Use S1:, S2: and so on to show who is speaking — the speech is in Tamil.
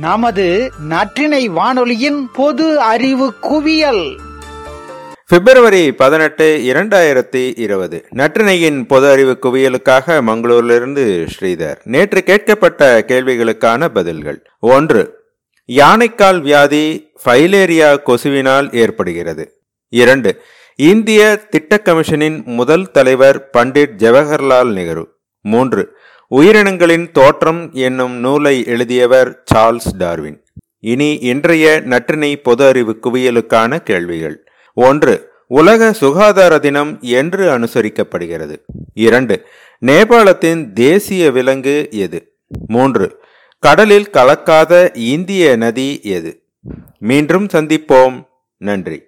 S1: நமது நற்றினை வானொலியின் பொது அறிவு குவியல்.
S2: பிப்ரவரி பதினெட்டு இரண்டாயிரத்தி இருபது. நற்றினையின் பொது அறிவு குவியலுக்காக மங்களூரிலிருந்து ஸ்ரீதர். நேற்று கேட்கப்பட்ட கேள்விகளுக்கான பதில்கள். ஒன்று யானைக்கால் வியாதி ஃபைலேரியா கொசுவினால் ஏற்படுகிறது. இரண்டு இந்திய திட்ட கமிஷனின் முதல் தலைவர் பண்டிட் ஜவஹர்லால் நேரு. மூன்று உயிரினங்களின் தோற்றம் என்னும் நூலை எழுதியவர் சார்ல்ஸ் டார்வின். இனி இன்றைய நற்றினை பொது அறிவு குவியலுக்கான கேள்விகள். ஒன்று உலக சுகாதார தினம் என்று அனுசரிக்கப்படுகிறது. இரண்டு நேபாளத்தின் தேசிய விலங்கு எது? மூன்று கடலில் கலக்காத இந்திய நதி எது? மீண்டும் சந்திப்போம். நன்றி.